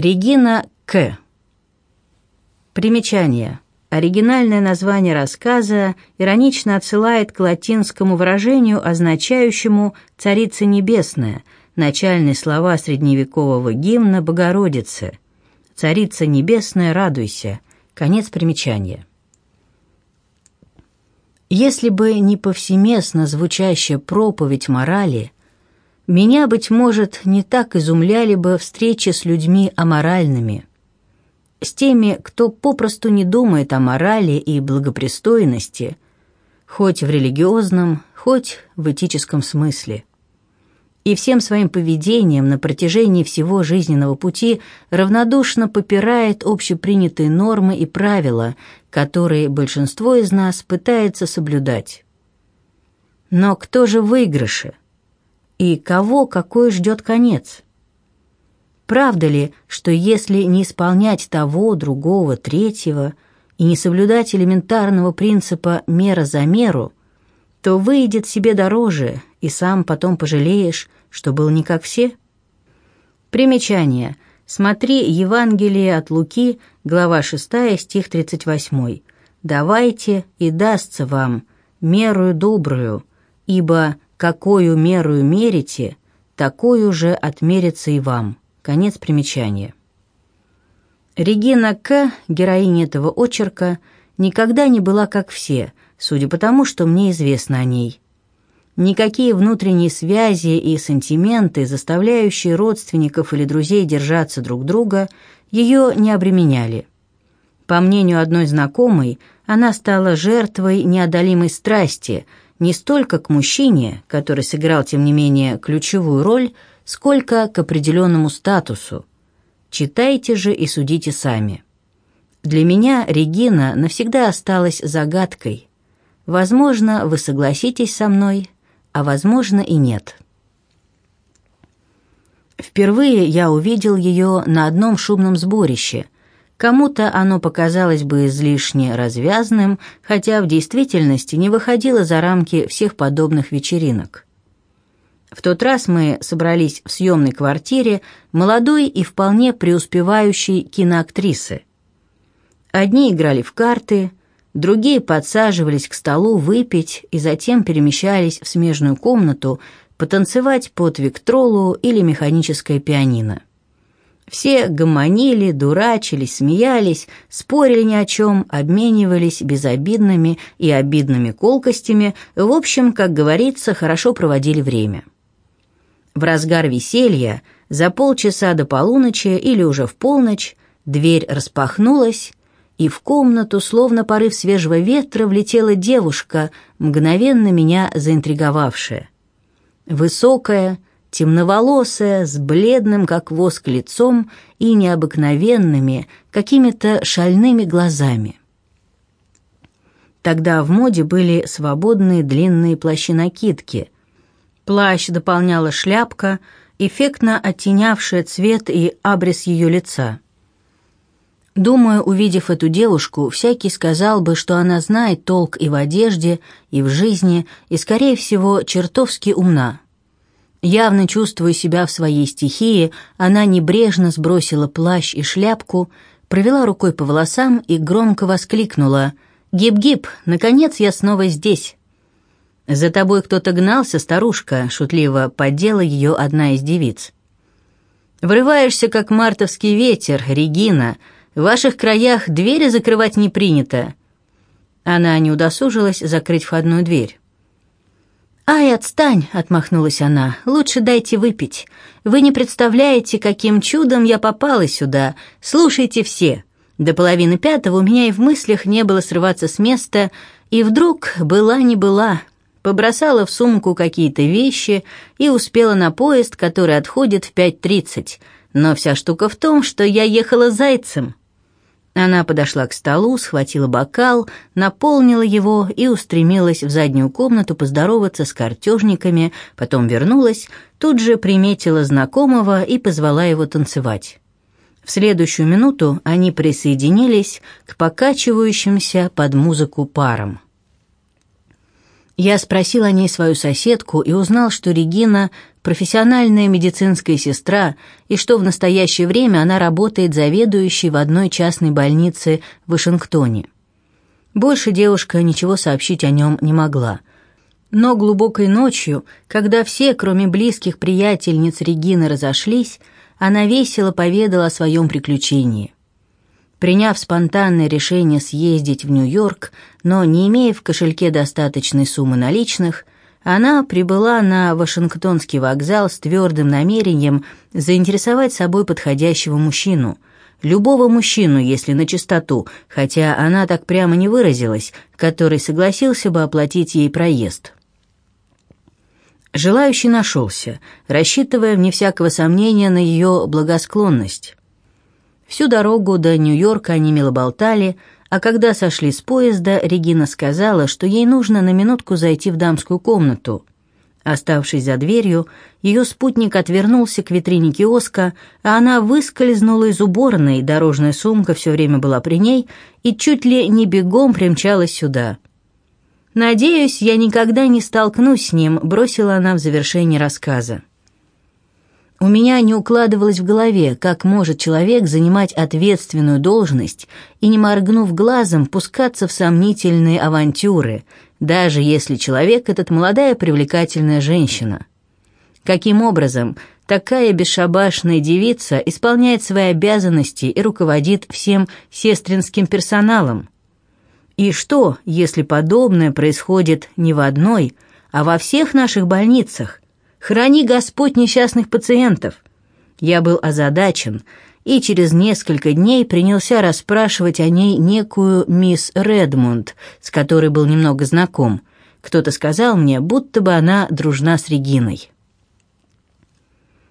Регина К. Примечание. Оригинальное название рассказа иронично отсылает к латинскому выражению, означающему «царица небесная», начальные слова средневекового гимна Богородицы. «Царица небесная, радуйся». Конец примечания. Если бы не повсеместно звучащая проповедь морали, меня, быть может, не так изумляли бы встречи с людьми аморальными – с теми, кто попросту не думает о морали и благопристойности, хоть в религиозном, хоть в этическом смысле. И всем своим поведением на протяжении всего жизненного пути равнодушно попирает общепринятые нормы и правила, которые большинство из нас пытается соблюдать. Но кто же в? И кого какой ждет конец? Правда ли, что если не исполнять того, другого, третьего и не соблюдать элементарного принципа «мера за меру», то выйдет себе дороже, и сам потом пожалеешь, что был не как все? Примечание. Смотри Евангелие от Луки, глава 6, стих 38. «Давайте, и дастся вам, мерую добрую, ибо какую мерую мерите, такую же отмерится и вам». Конец примечания. Регина К., героиня этого очерка, никогда не была как все, судя по тому, что мне известно о ней. Никакие внутренние связи и сантименты, заставляющие родственников или друзей держаться друг друга, ее не обременяли. По мнению одной знакомой, она стала жертвой неодолимой страсти не столько к мужчине, который сыграл, тем не менее, ключевую роль, сколько к определенному статусу. Читайте же и судите сами. Для меня Регина навсегда осталась загадкой. Возможно, вы согласитесь со мной, а возможно и нет. Впервые я увидел ее на одном шумном сборище. Кому-то оно показалось бы излишне развязным, хотя в действительности не выходило за рамки всех подобных вечеринок. В тот раз мы собрались в съемной квартире молодой и вполне преуспевающей киноактрисы. Одни играли в карты, другие подсаживались к столу выпить и затем перемещались в смежную комнату потанцевать под виктролу или механическое пианино. Все гомонили, дурачились, смеялись, спорили ни о чем, обменивались безобидными и обидными колкостями, в общем, как говорится, хорошо проводили время. В разгар веселья, за полчаса до полуночи или уже в полночь, дверь распахнулась, и в комнату, словно порыв свежего ветра, влетела девушка, мгновенно меня заинтриговавшая. Высокая, темноволосая, с бледным, как воск, лицом и необыкновенными, какими-то шальными глазами. Тогда в моде были свободные длинные плащи-накидки — Плащ дополняла шляпка, эффектно оттенявшая цвет и абрис ее лица. Думаю, увидев эту девушку, всякий сказал бы, что она знает толк и в одежде, и в жизни, и, скорее всего, чертовски умна. Явно чувствуя себя в своей стихии, она небрежно сбросила плащ и шляпку, провела рукой по волосам и громко воскликнула «Гиб-гиб, наконец я снова здесь!» «За тобой кто-то гнался, старушка», — шутливо поддела ее одна из девиц. «Врываешься, как мартовский ветер, Регина. В ваших краях двери закрывать не принято». Она не удосужилась закрыть входную дверь. «Ай, отстань!» — отмахнулась она. «Лучше дайте выпить. Вы не представляете, каким чудом я попала сюда. Слушайте все. До половины пятого у меня и в мыслях не было срываться с места, и вдруг была не была, побросала в сумку какие-то вещи и успела на поезд, который отходит в 5.30. Но вся штука в том, что я ехала зайцем. Она подошла к столу, схватила бокал, наполнила его и устремилась в заднюю комнату поздороваться с картежниками, потом вернулась, тут же приметила знакомого и позвала его танцевать. В следующую минуту они присоединились к покачивающимся под музыку парам. Я спросил о ней свою соседку и узнал, что Регина профессиональная медицинская сестра и что в настоящее время она работает заведующей в одной частной больнице в Вашингтоне. Больше девушка ничего сообщить о нем не могла. Но глубокой ночью, когда все, кроме близких приятельниц Регины, разошлись, она весело поведала о своем приключении. Приняв спонтанное решение съездить в Нью-Йорк, но не имея в кошельке достаточной суммы наличных, она прибыла на Вашингтонский вокзал с твердым намерением заинтересовать собой подходящего мужчину. Любого мужчину, если на чистоту, хотя она так прямо не выразилась, который согласился бы оплатить ей проезд. Желающий нашелся, рассчитывая, вне всякого сомнения, на ее благосклонность. Всю дорогу до Нью-Йорка они мило болтали, а когда сошли с поезда, Регина сказала, что ей нужно на минутку зайти в дамскую комнату. Оставшись за дверью, ее спутник отвернулся к витрине киоска, а она выскользнула из уборной, дорожная сумка все время была при ней, и чуть ли не бегом примчалась сюда. «Надеюсь, я никогда не столкнусь с ним», — бросила она в завершении рассказа. У меня не укладывалось в голове, как может человек занимать ответственную должность и, не моргнув глазом, пускаться в сомнительные авантюры, даже если человек этот молодая привлекательная женщина. Каким образом такая бесшабашная девица исполняет свои обязанности и руководит всем сестринским персоналом? И что, если подобное происходит не в одной, а во всех наших больницах? Храни Господь несчастных пациентов. Я был озадачен и через несколько дней принялся расспрашивать о ней некую мисс Редмунд, с которой был немного знаком. Кто-то сказал мне, будто бы она дружна с Региной.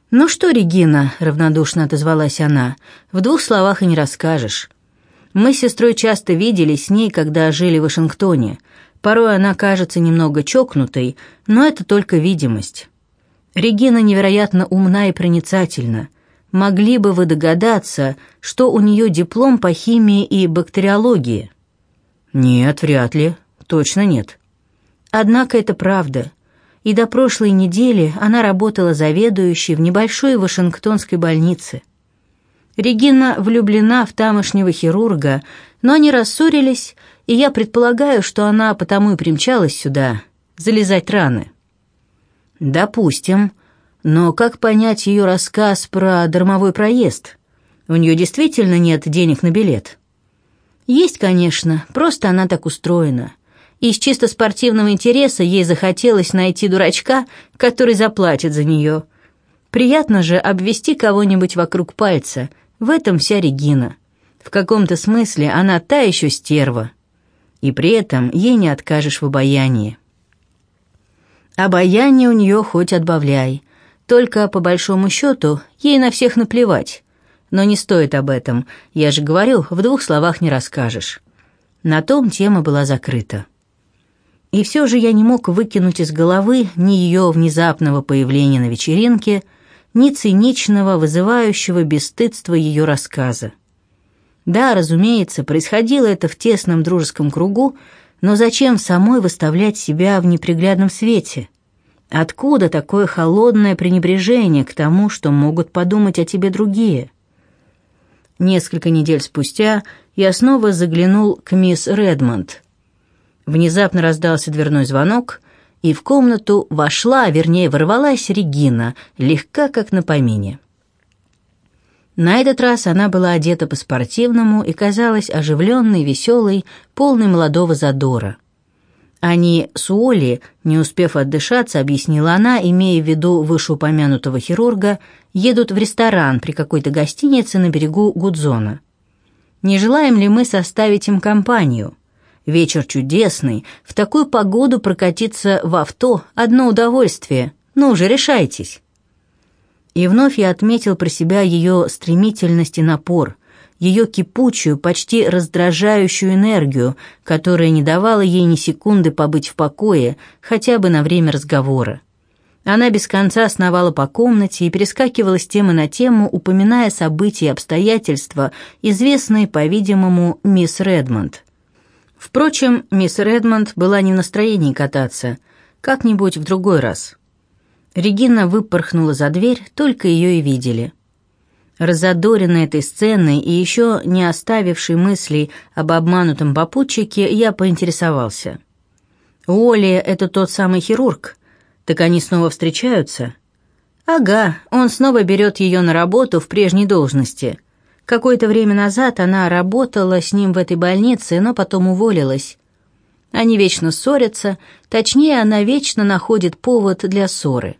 «Ну что, Регина», — равнодушно отозвалась она, — «в двух словах и не расскажешь. Мы с сестрой часто виделись с ней, когда жили в Вашингтоне. Порой она кажется немного чокнутой, но это только видимость. Регина невероятно умна и проницательна. Могли бы вы догадаться, что у нее диплом по химии и бактериологии? Нет, вряд ли. Точно нет. Однако это правда. И до прошлой недели она работала заведующей в небольшой Вашингтонской больнице. Регина влюблена в тамошнего хирурга, но они рассорились, и я предполагаю, что она потому и примчалась сюда, залезать раны. Допустим. Но как понять ее рассказ про дармовой проезд? У нее действительно нет денег на билет? Есть, конечно, просто она так устроена. Из чисто спортивного интереса ей захотелось найти дурачка, который заплатит за нее. Приятно же обвести кого-нибудь вокруг пальца. В этом вся Регина. В каком-то смысле она та еще стерва. И при этом ей не откажешь в обаянии. Обаяние у нее хоть отбавляй. Только, по большому счету, ей на всех наплевать. Но не стоит об этом. Я же говорю, в двух словах не расскажешь. На том тема была закрыта. И все же я не мог выкинуть из головы ни ее внезапного появления на вечеринке, ни циничного, вызывающего бесстыдства ее рассказа. Да, разумеется, происходило это в тесном дружеском кругу, но зачем самой выставлять себя в неприглядном свете? Откуда такое холодное пренебрежение к тому, что могут подумать о тебе другие? Несколько недель спустя я снова заглянул к мисс Редмонд. Внезапно раздался дверной звонок, и в комнату вошла, вернее, ворвалась Регина, легка, как на помине. На этот раз она была одета по-спортивному и казалась оживленной, веселой, полной молодого задора. Они с Уолли, не успев отдышаться, объяснила она, имея в виду вышеупомянутого хирурга, едут в ресторан при какой-то гостинице на берегу Гудзона. Не желаем ли мы составить им компанию? Вечер чудесный, в такую погоду прокатиться в авто – одно удовольствие. Ну уже решайтесь. И вновь я отметил про себя ее стремительность и напор, ее кипучую, почти раздражающую энергию, которая не давала ей ни секунды побыть в покое, хотя бы на время разговора. Она без конца сновала по комнате и перескакивала с темы на тему, упоминая события и обстоятельства, известные, по-видимому, мисс Редмонд. Впрочем, мисс Редмонд была не в настроении кататься, как-нибудь в другой раз. Регина выпорхнула за дверь, только ее и видели. Разодоренной этой сценой и еще не оставившей мыслей об обманутом попутчике, я поинтересовался. «Оли — это тот самый хирург. Так они снова встречаются?» «Ага, он снова берет ее на работу в прежней должности. Какое-то время назад она работала с ним в этой больнице, но потом уволилась. Они вечно ссорятся, точнее, она вечно находит повод для ссоры.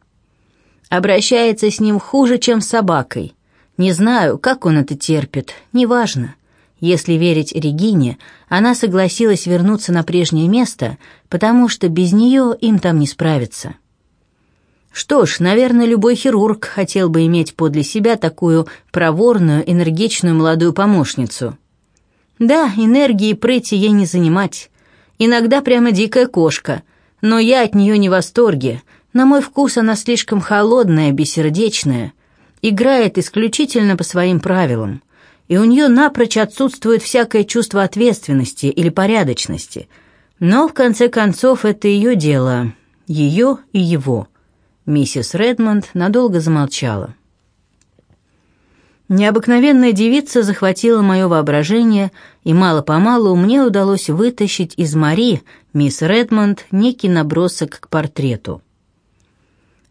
Обращается с ним хуже, чем с собакой. Не знаю, как он это терпит, неважно. Если верить Регине, она согласилась вернуться на прежнее место, потому что без нее им там не справиться. Что ж, наверное, любой хирург хотел бы иметь подле себя такую проворную, энергичную молодую помощницу. Да, энергии и прыти ей не занимать. Иногда прямо дикая кошка, но я от нее не в восторге. На мой вкус она слишком холодная, бессердечная, играет исключительно по своим правилам, и у нее напрочь отсутствует всякое чувство ответственности или порядочности. Но, в конце концов, это ее дело, ее и его – Миссис Редмонд надолго замолчала. Необыкновенная девица захватила мое воображение, и мало-помалу мне удалось вытащить из Мари, мисс Редмонд, некий набросок к портрету.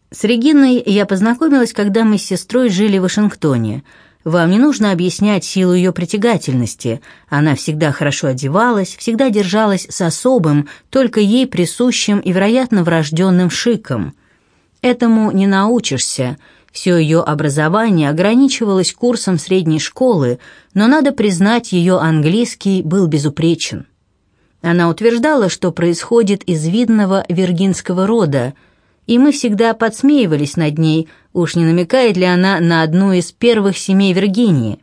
С Региной я познакомилась, когда мы с сестрой жили в Вашингтоне. Вам не нужно объяснять силу ее притягательности. Она всегда хорошо одевалась, всегда держалась с особым, только ей присущим и, вероятно, врожденным шиком. Этому не научишься. Все ее образование ограничивалось курсом средней школы, но, надо признать, ее английский был безупречен. Она утверждала, что происходит из видного виргинского рода, и мы всегда подсмеивались над ней, уж не намекает ли она на одну из первых семей Виргинии.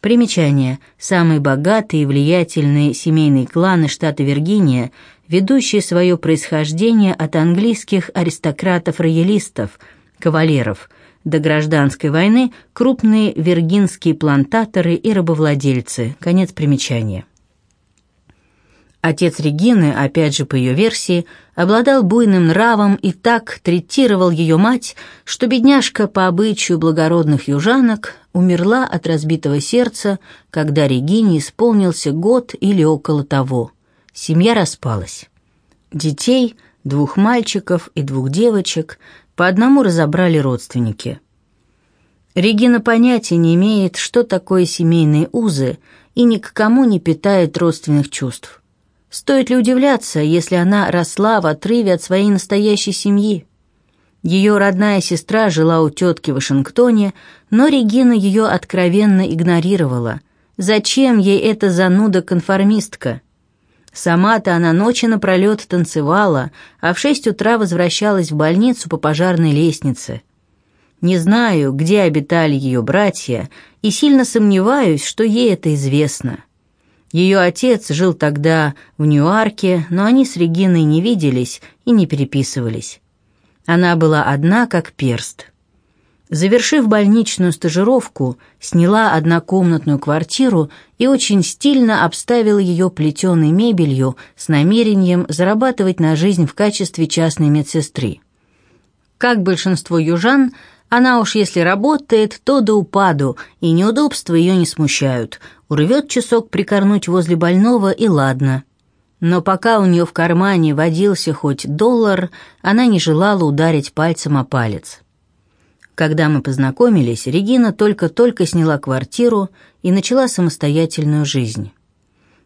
Примечание. Самые богатые и влиятельные семейные кланы штата Виргиния – ведущие свое происхождение от английских аристократов-роялистов, кавалеров, до гражданской войны крупные виргинские плантаторы и рабовладельцы. Конец примечания. Отец Регины, опять же по ее версии, обладал буйным нравом и так третировал ее мать, что бедняжка по обычаю благородных южанок умерла от разбитого сердца, когда Регине исполнился год или около того – семья распалась. Детей, двух мальчиков и двух девочек, по одному разобрали родственники. Регина понятия не имеет, что такое семейные узы, и ни к кому не питает родственных чувств. Стоит ли удивляться, если она росла в отрыве от своей настоящей семьи? Ее родная сестра жила у тетки в Вашингтоне, но Регина ее откровенно игнорировала. Зачем ей эта зануда-конформистка? Сама-то она ночи напролет танцевала, а в шесть утра возвращалась в больницу по пожарной лестнице. Не знаю, где обитали ее братья, и сильно сомневаюсь, что ей это известно. Ее отец жил тогда в Ньюарке, но они с Региной не виделись и не переписывались. Она была одна, как перст. Завершив больничную стажировку, сняла однокомнатную квартиру и очень стильно обставила ее плетеной мебелью с намерением зарабатывать на жизнь в качестве частной медсестры. Как большинство южан, она уж если работает, то до упаду, и неудобства ее не смущают. Урвет часок прикорнуть возле больного и ладно. Но пока у нее в кармане водился хоть доллар, она не желала ударить пальцем о палец. Когда мы познакомились, Регина только-только сняла квартиру и начала самостоятельную жизнь.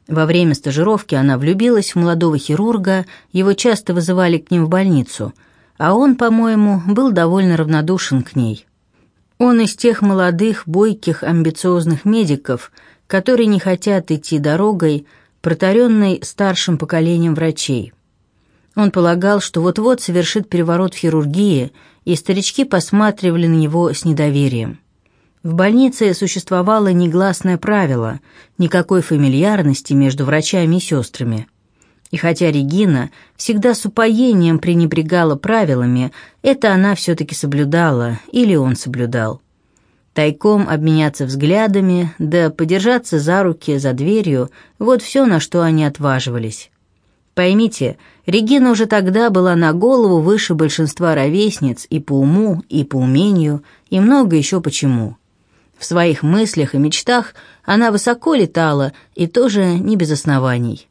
Во время стажировки она влюбилась в молодого хирурга, его часто вызывали к ним в больницу, а он, по-моему, был довольно равнодушен к ней. Он из тех молодых, бойких, амбициозных медиков, которые не хотят идти дорогой, протаренной старшим поколением врачей. Он полагал, что вот-вот совершит переворот в хирургии – и старички посматривали на него с недоверием. В больнице существовало негласное правило – никакой фамильярности между врачами и сестрами. И хотя Регина всегда с упоением пренебрегала правилами, это она все-таки соблюдала, или он соблюдал. Тайком обменяться взглядами, да подержаться за руки за дверью – вот все, на что они отваживались. Поймите, Регина уже тогда была на голову выше большинства ровесниц и по уму, и по умению, и много еще почему. В своих мыслях и мечтах она высоко летала, и тоже не без оснований.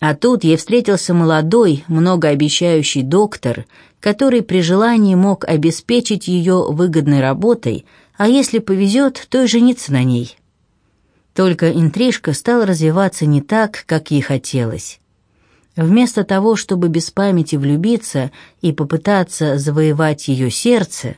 А тут ей встретился молодой, многообещающий доктор, который при желании мог обеспечить ее выгодной работой, а если повезет, то и жениться на ней. Только интрижка стала развиваться не так, как ей хотелось. Вместо того, чтобы без памяти влюбиться и попытаться завоевать ее сердце,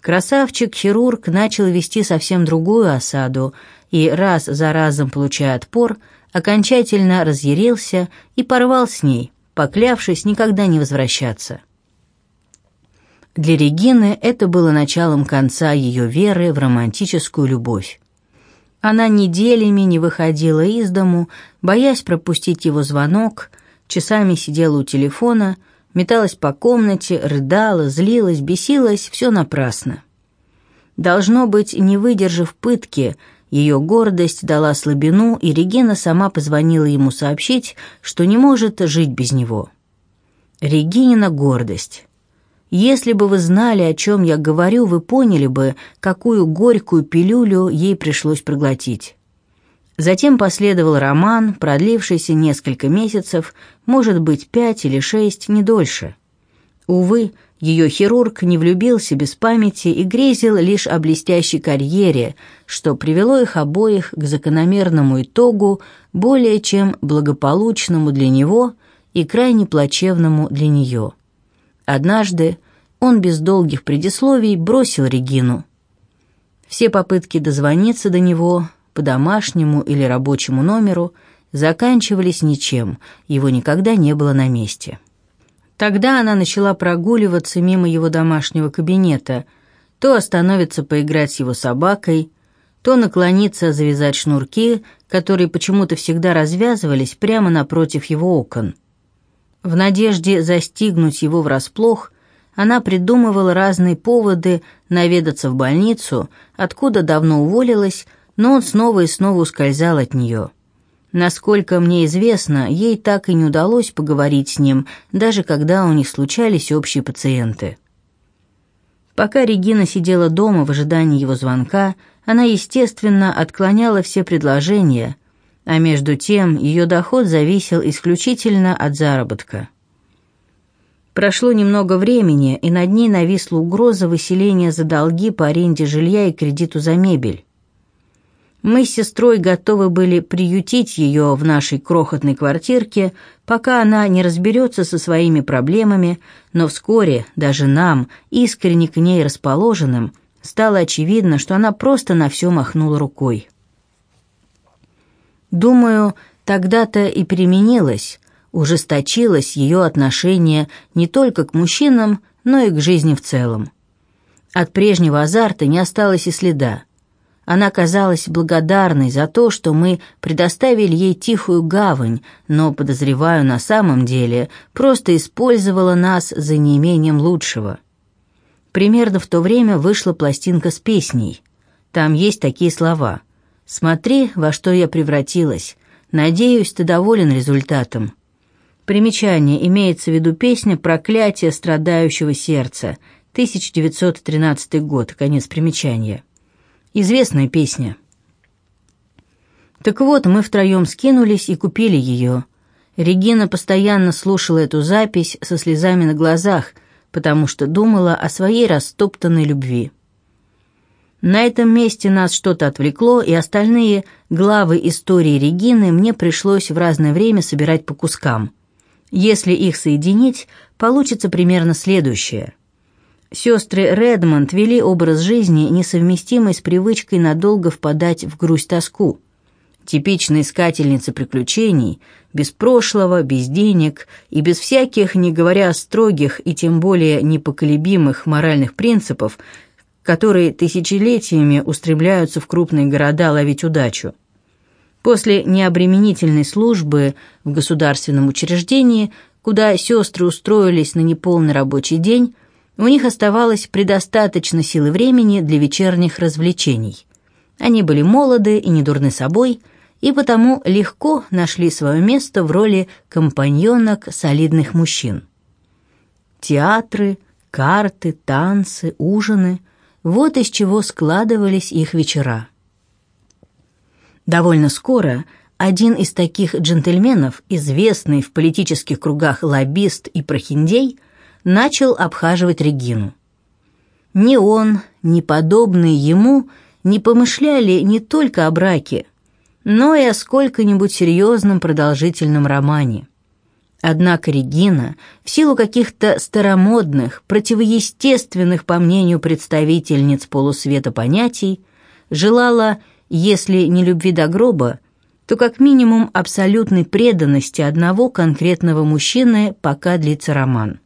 красавчик-хирург начал вести совсем другую осаду и, раз за разом получая отпор, окончательно разъярился и порвал с ней, поклявшись никогда не возвращаться. Для Регины это было началом конца ее веры в романтическую любовь. Она неделями не выходила из дому, боясь пропустить его звонок, часами сидела у телефона, металась по комнате, рыдала, злилась, бесилась, все напрасно. Должно быть, не выдержав пытки, ее гордость дала слабину, и Регина сама позвонила ему сообщить, что не может жить без него. Регинина гордость. Если бы вы знали, о чем я говорю, вы поняли бы, какую горькую пилюлю ей пришлось проглотить. Затем последовал роман, продлившийся несколько месяцев, может быть, пять или шесть, не дольше. Увы, ее хирург не влюбился без памяти и грезил лишь о блестящей карьере, что привело их обоих к закономерному итогу, более чем благополучному для него и крайне плачевному для нее. Однажды он без долгих предисловий бросил Регину. Все попытки дозвониться до него по домашнему или рабочему номеру заканчивались ничем, его никогда не было на месте. Тогда она начала прогуливаться мимо его домашнего кабинета, то остановится поиграть с его собакой, то наклониться завязать шнурки, которые почему-то всегда развязывались прямо напротив его окон. В надежде застигнуть его врасплох, она придумывала разные поводы наведаться в больницу, откуда давно уволилась, но он снова и снова ускользал от нее. Насколько мне известно, ей так и не удалось поговорить с ним, даже когда у них случались общие пациенты. Пока Регина сидела дома в ожидании его звонка, она, естественно, отклоняла все предложения, а между тем ее доход зависел исключительно от заработка. Прошло немного времени, и над ней нависла угроза выселения за долги по аренде жилья и кредиту за мебель. Мы с сестрой готовы были приютить ее в нашей крохотной квартирке, пока она не разберется со своими проблемами, но вскоре даже нам, искренне к ней расположенным, стало очевидно, что она просто на все махнула рукой. Думаю, тогда-то и применилось, ужесточилось ее отношение не только к мужчинам, но и к жизни в целом. От прежнего азарта не осталось и следа. Она казалась благодарной за то, что мы предоставили ей тихую гавань, но, подозреваю, на самом деле просто использовала нас за неимением лучшего. Примерно в то время вышла пластинка с песней. Там есть такие слова «Смотри, во что я превратилась. Надеюсь, ты доволен результатом». Примечание имеется в виду песня «Проклятие страдающего сердца», 1913 год, конец примечания. Известная песня. Так вот, мы втроем скинулись и купили ее. Регина постоянно слушала эту запись со слезами на глазах, потому что думала о своей растоптанной любви. На этом месте нас что-то отвлекло, и остальные главы истории Регины мне пришлось в разное время собирать по кускам. Если их соединить, получится примерно следующее. Сестры Редмонд вели образ жизни, несовместимый с привычкой надолго впадать в грусть-тоску. Типичные искательницы приключений, без прошлого, без денег и без всяких, не говоря строгих и тем более непоколебимых моральных принципов, которые тысячелетиями устремляются в крупные города ловить удачу. После необременительной службы в государственном учреждении, куда сестры устроились на неполный рабочий день, у них оставалось предостаточно силы времени для вечерних развлечений. Они были молоды и недурны собой, и потому легко нашли свое место в роли компаньонок солидных мужчин. Театры, карты, танцы, ужины – вот из чего складывались их вечера. Довольно скоро один из таких джентльменов, известный в политических кругах лоббист и прохиндей, начал обхаживать Регину. Ни он, ни подобные ему не помышляли не только о браке, но и о сколько-нибудь серьезном продолжительном романе. Однако Регина, в силу каких-то старомодных, противоестественных, по мнению представительниц полусвета понятий, желала, если не любви до гроба, то как минимум абсолютной преданности одного конкретного мужчины, пока длится роман.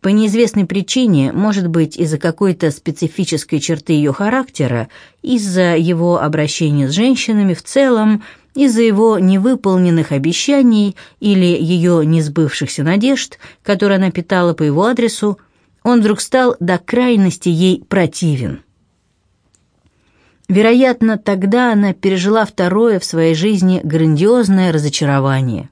По неизвестной причине, может быть, из-за какой-то специфической черты ее характера, из-за его обращения с женщинами в целом, из-за его невыполненных обещаний или ее несбывшихся надежд, которые она питала по его адресу, он вдруг стал до крайности ей противен. Вероятно, тогда она пережила второе в своей жизни грандиозное разочарование.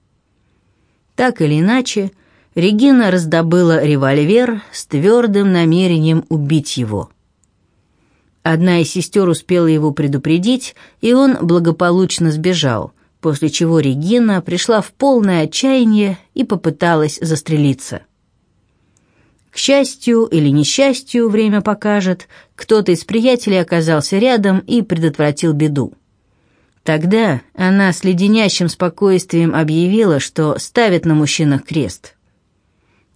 Так или иначе, Регина раздобыла револьвер с твердым намерением убить его. Одна из сестер успела его предупредить, и он благополучно сбежал, после чего Регина пришла в полное отчаяние и попыталась застрелиться. К счастью или несчастью, время покажет, кто-то из приятелей оказался рядом и предотвратил беду. Тогда она с леденящим спокойствием объявила, что ставит на мужчинах крест –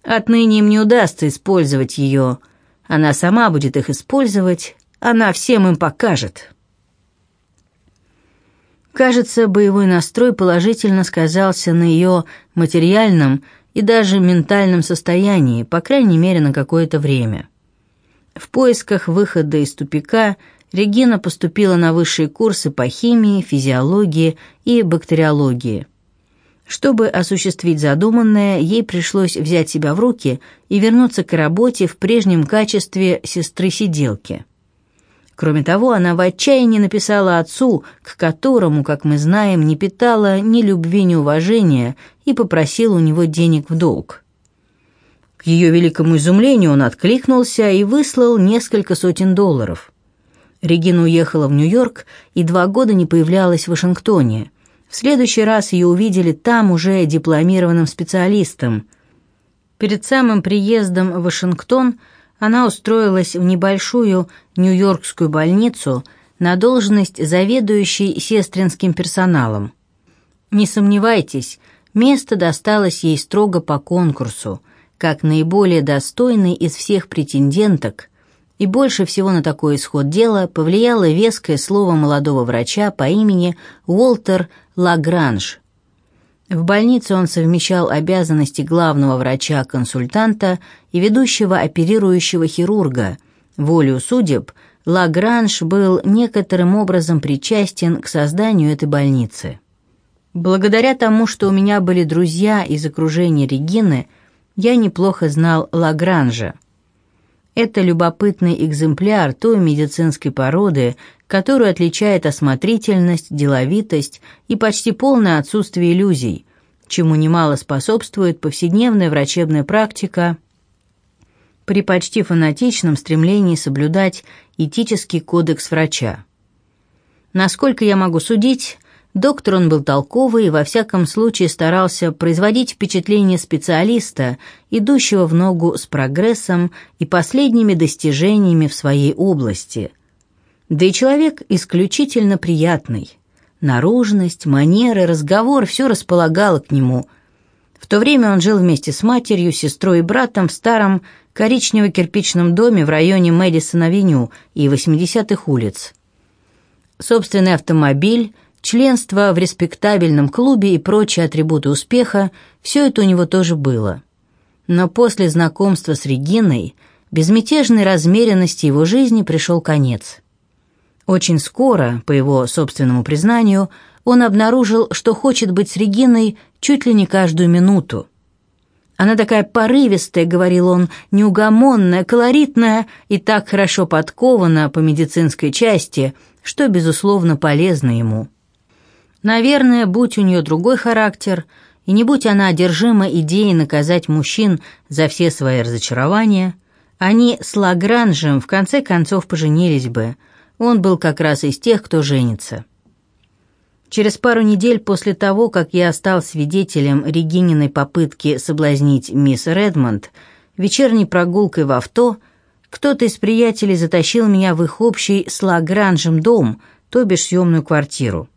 Отныне им не удастся использовать ее. Она сама будет их использовать, она всем им покажет. Кажется, боевой настрой положительно сказался на ее материальном и даже ментальном состоянии, по крайней мере, на какое-то время. В поисках выхода из тупика Регина поступила на высшие курсы по химии, физиологии и бактериологии. Чтобы осуществить задуманное, ей пришлось взять себя в руки и вернуться к работе в прежнем качестве сестры-сиделки. Кроме того, она в отчаянии написала отцу, к которому, как мы знаем, не питала ни любви, ни уважения, и попросила у него денег в долг. К ее великому изумлению он откликнулся и выслал несколько сотен долларов. Регина уехала в Нью-Йорк и два года не появлялась в Вашингтоне – в следующий раз ее увидели там уже дипломированным специалистом. Перед самым приездом в Вашингтон она устроилась в небольшую нью-йоркскую больницу на должность заведующей сестринским персоналом. Не сомневайтесь, место досталось ей строго по конкурсу, как наиболее достойной из всех претенденток, и больше всего на такой исход дела повлияло веское слово молодого врача по имени Уолтер Лагранж. В больнице он совмещал обязанности главного врача-консультанта и ведущего оперирующего хирурга. Волю судеб, Лагранж был некоторым образом причастен к созданию этой больницы. Благодаря тому, что у меня были друзья из окружения Регины, я неплохо знал Лагранжа. Это любопытный экземпляр той медицинской породы, которую отличает осмотрительность, деловитость и почти полное отсутствие иллюзий, чему немало способствует повседневная врачебная практика при почти фанатичном стремлении соблюдать этический кодекс врача. Насколько я могу судить, Доктор он был толковый и во всяком случае старался производить впечатление специалиста, идущего в ногу с прогрессом и последними достижениями в своей области. Да и человек исключительно приятный. Наружность, манеры, разговор – все располагало к нему. В то время он жил вместе с матерью, сестрой и братом в старом коричнево-кирпичном доме в районе Мэдисон-авеню и 80-х улиц. Собственный автомобиль – Членство в респектабельном клубе и прочие атрибуты успеха – все это у него тоже было. Но после знакомства с Региной безмятежной размеренности его жизни пришел конец. Очень скоро, по его собственному признанию, он обнаружил, что хочет быть с Региной чуть ли не каждую минуту. «Она такая порывистая», — говорил он, — «неугомонная, колоритная и так хорошо подкована по медицинской части, что, безусловно, полезно ему». Наверное, будь у нее другой характер, и не будь она одержима идеей наказать мужчин за все свои разочарования, они с Лагранжем в конце концов поженились бы. Он был как раз из тех, кто женится. Через пару недель после того, как я стал свидетелем Регининой попытки соблазнить мисс Редмонд, вечерней прогулкой в авто, кто-то из приятелей затащил меня в их общий с Лагранжем дом, то бишь съемную квартиру.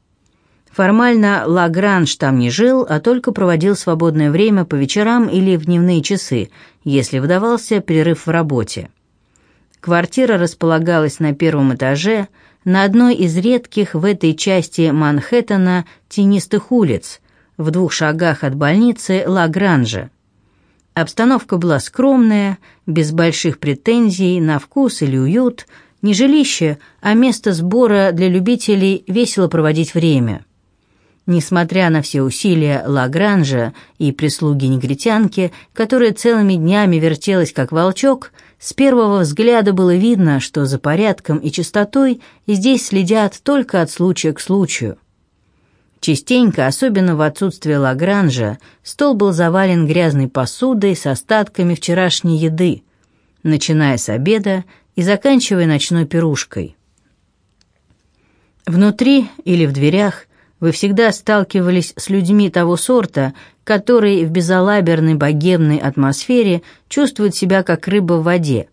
Формально Лагранж там не жил, а только проводил свободное время по вечерам или в дневные часы, если выдавался перерыв в работе. Квартира располагалась на первом этаже, на одной из редких в этой части Манхэттена тенистых улиц, в двух шагах от больницы Лагранжа. Обстановка была скромная, без больших претензий на вкус или уют, не жилище, а место сбора для любителей весело проводить время. Несмотря на все усилия Лагранжа и прислуги негритянки, которая целыми днями вертелась как волчок, с первого взгляда было видно, что за порядком и чистотой здесь следят только от случая к случаю. Частенько, особенно в отсутствие Лагранжа, стол был завален грязной посудой с остатками вчерашней еды, начиная с обеда и заканчивая ночной пирушкой. Внутри или в дверях – вы всегда сталкивались с людьми того сорта, которые в безалаберной богемной атмосфере чувствуют себя как рыба в воде.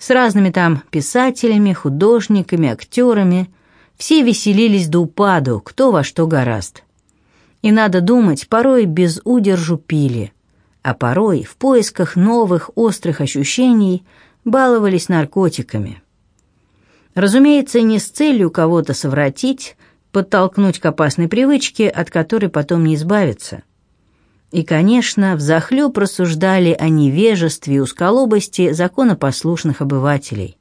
С разными там писателями, художниками, актерами. Все веселились до упаду, кто во что гораст. И надо думать, порой без удержу пили, а порой в поисках новых острых ощущений баловались наркотиками. Разумеется, не с целью кого-то совратить, подтолкнуть к опасной привычке, от которой потом не избавиться. И, конечно, взахлеб рассуждали о невежестве и усколобости законопослушных обывателей.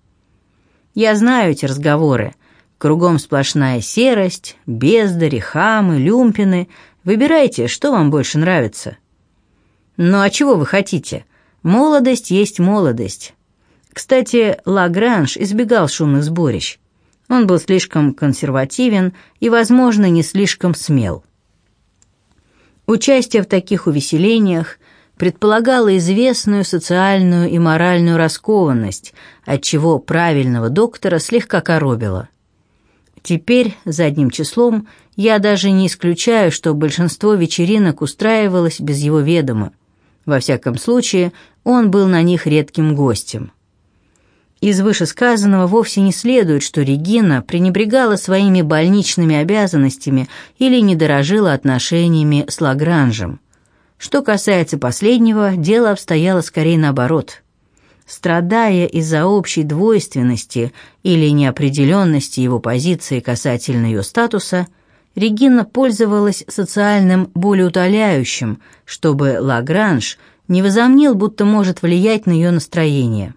Я знаю эти разговоры. Кругом сплошная серость, бездари, хамы, люмпины. Выбирайте, что вам больше нравится. Ну а чего вы хотите? Молодость есть молодость. Кстати, Лагранж избегал шумных сборищ. Он был слишком консервативен и, возможно, не слишком смел. Участие в таких увеселениях предполагало известную социальную и моральную раскованность, отчего правильного доктора слегка коробило. Теперь, задним числом, я даже не исключаю, что большинство вечеринок устраивалось без его ведома. Во всяком случае, он был на них редким гостем. Из вышесказанного вовсе не следует, что Регина пренебрегала своими больничными обязанностями или не дорожила отношениями с Лагранжем. Что касается последнего, дело обстояло скорее наоборот. Страдая из-за общей двойственности или неопределенности его позиции касательно ее статуса, Регина пользовалась социальным болеутоляющим, чтобы Лагранж не возомнил, будто может влиять на ее настроение –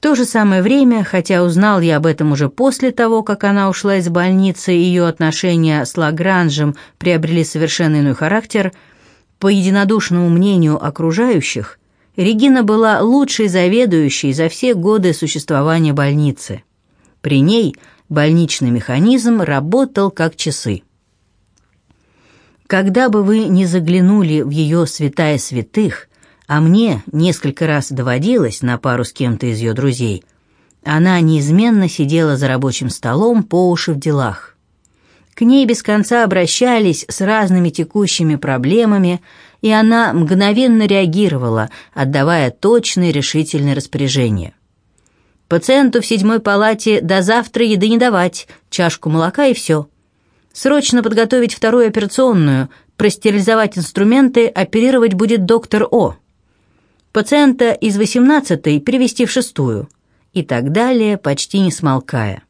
то же самое время, хотя узнал я об этом уже после того, как она ушла из больницы, и ее отношения с Лагранжем приобрели совершенно иной характер, по единодушному мнению окружающих, Регина была лучшей заведующей за все годы существования больницы. При ней больничный механизм работал как часы. Когда бы вы ни заглянули в ее святая святых, а мне несколько раз доводилось на пару с кем-то из ее друзей. Она неизменно сидела за рабочим столом по уши в делах. К ней без конца обращались с разными текущими проблемами, и она мгновенно реагировала, отдавая точные решительные распоряжения. Пациенту в седьмой палате до завтра еды не давать, чашку молока и все. Срочно подготовить вторую операционную, простерилизовать инструменты, оперировать будет доктор О пациента из 18-й перевести в шестую и так далее, почти не смолкая.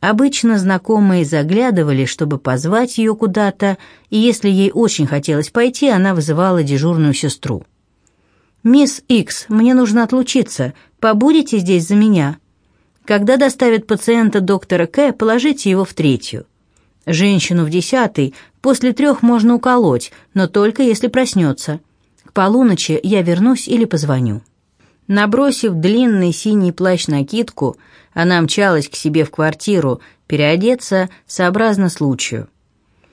Обычно знакомые заглядывали, чтобы позвать ее куда-то, и если ей очень хотелось пойти, она вызывала дежурную сестру. «Мисс Икс, мне нужно отлучиться. Побудете здесь за меня?» Когда доставят пациента доктора К, положите его в третью. Женщину в десятый после трех можно уколоть, но только если проснется. К полуночи я вернусь или позвоню». Набросив длинный синий плащ-накидку, она мчалась к себе в квартиру, переодеться сообразно случаю –